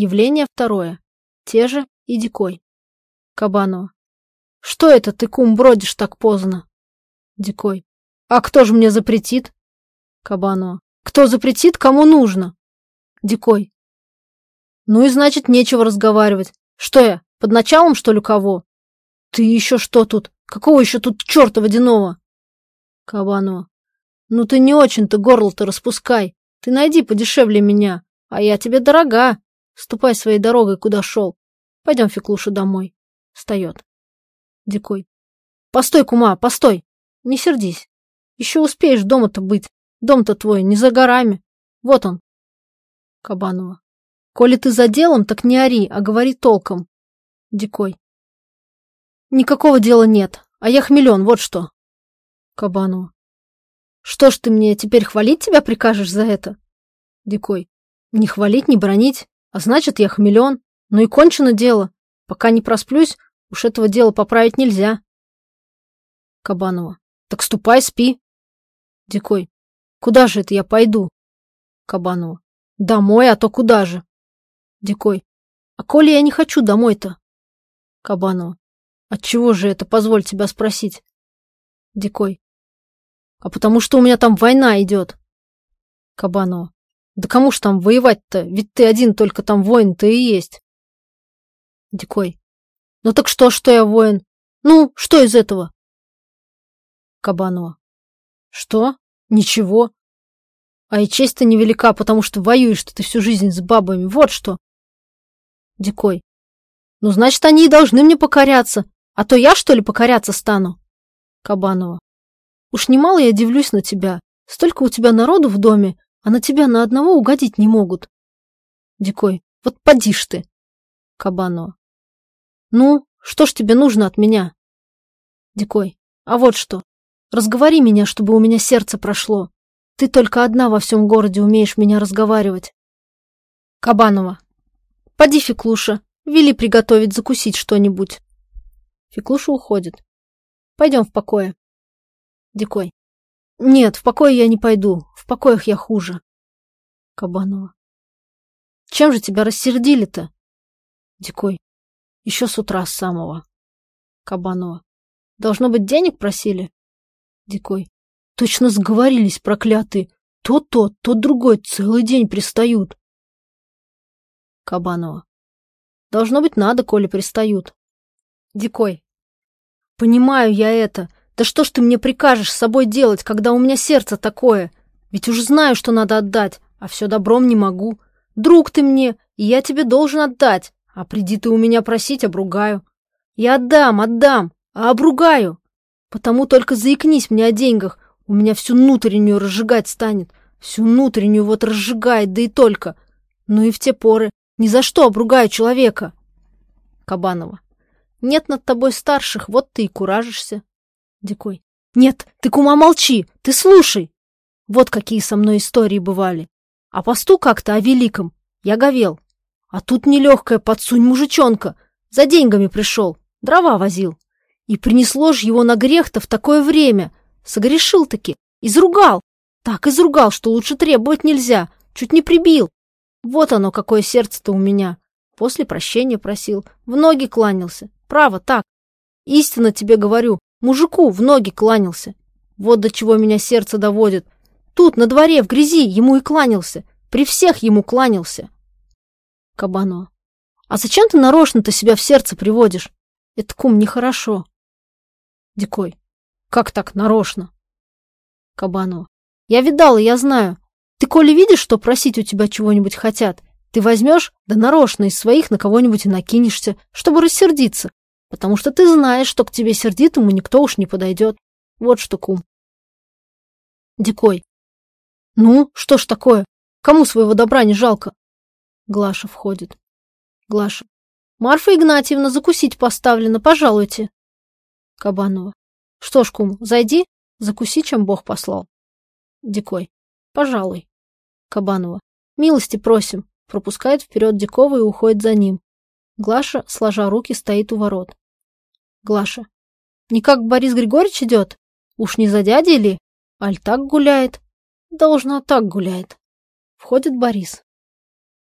Явление второе. Те же и Дикой. Кабанова. Что это ты, кум, бродишь так поздно? Дикой. А кто же мне запретит? Кабанова. Кто запретит, кому нужно? Дикой. Ну и значит, нечего разговаривать. Что я, под началом, что ли, кого? Ты еще что тут? Какого еще тут черта водяного? Кабанова. Ну ты не очень-то горло-то распускай. Ты найди подешевле меня, а я тебе дорога. Ступай своей дорогой, куда шел. Пойдем, Феклуша, домой. Встает. Дикой. Постой, кума, постой. Не сердись. Еще успеешь дома-то быть. Дом-то твой не за горами. Вот он. Кабанова. Коли ты за делом, так не ори, а говори толком. Дикой. Никакого дела нет, а я хмелен, вот что. Кабанова. Что ж ты мне теперь хвалить тебя прикажешь за это? Дикой. Не хвалить, не бронить. А значит, я хмелен. Ну и кончено дело. Пока не просплюсь, уж этого дела поправить нельзя. Кабанова. Так ступай, спи. Дикой. Куда же это я пойду? Кабанова. Домой, а то куда же? Дикой. А коли я не хочу домой-то? Кабанова. Отчего же это, позволь тебя спросить? Дикой. А потому что у меня там война идет. Кабанова. Да кому ж там воевать-то? Ведь ты один только там воин-то и есть. Дикой. Ну так что, что я воин? Ну, что из этого? Кабанова. Что? Ничего. А и честь-то невелика, потому что воюешь ты всю жизнь с бабами. Вот что. Дикой. Ну, значит, они и должны мне покоряться. А то я, что ли, покоряться стану? Кабанова. Уж немало я дивлюсь на тебя. Столько у тебя народу в доме, а на тебя на одного угодить не могут. Дикой, вот поди ж ты. Кабанова. Ну, что ж тебе нужно от меня? Дикой, а вот что. Разговори меня, чтобы у меня сердце прошло. Ты только одна во всем городе умеешь меня разговаривать. Кабанова. Поди, Феклуша, вели приготовить закусить что-нибудь. Феклуша уходит. Пойдем в покое. Дикой. Нет, в покое я не пойду. В покоях я хуже. Кабанова. Чем же тебя рассердили-то? Дикой. Еще с утра с самого. Кабанова. Должно быть, денег просили? Дикой. Точно сговорились, проклятые. То тот, то другой целый день пристают. Кабанова. Должно быть, надо, коли пристают. Дикой. Понимаю я это. Да что ж ты мне прикажешь с собой делать, когда у меня сердце такое? Ведь уж знаю, что надо отдать, а все добром не могу. Друг ты мне, и я тебе должен отдать. А приди ты у меня просить, обругаю. Я отдам, отдам, а обругаю. Потому только заикнись мне о деньгах, у меня всю внутреннюю разжигать станет. Всю внутреннюю вот разжигает, да и только. Ну и в те поры ни за что обругаю человека. Кабанова. Нет над тобой старших, вот ты и куражишься. Дикой. Нет, ты, кума, молчи, ты слушай. Вот какие со мной истории бывали. А посту как-то о великом. Я говел. А тут нелегкая подсунь мужичонка. За деньгами пришел, дрова возил. И принесло ж его на грех-то в такое время. Согрешил-таки. Изругал. Так изругал, что лучше требовать нельзя. Чуть не прибил. Вот оно, какое сердце-то у меня. После прощения просил. В ноги кланялся. Право, так. Истинно тебе говорю, мужику в ноги кланялся. Вот до чего меня сердце доводит. Тут, на дворе, в грязи, ему и кланялся. При всех ему кланялся. Кабано. А зачем ты нарочно-то себя в сердце приводишь? Это, кум, нехорошо. Дикой. Как так нарочно? Кабанова. Я видала, я знаю. Ты, коли видишь, что просить у тебя чего-нибудь хотят, ты возьмешь, да нарочно из своих на кого-нибудь и накинешься, чтобы рассердиться потому что ты знаешь, что к тебе сердитому никто уж не подойдет. Вот что, кум. Дикой. Ну, что ж такое? Кому своего добра не жалко? Глаша входит. Глаша. Марфа Игнатьевна закусить поставлена, пожалуйте. Кабанова. Что ж, кум, зайди, закуси, чем Бог послал. Дикой. Пожалуй. Кабанова. Милости просим. Пропускает вперед Дикова и уходит за ним. Глаша, сложа руки, стоит у ворот. Глаша. Никак Борис Григорьевич идет? Уж не за дядей ли? Аль так гуляет? Должно так гуляет. Входит Борис.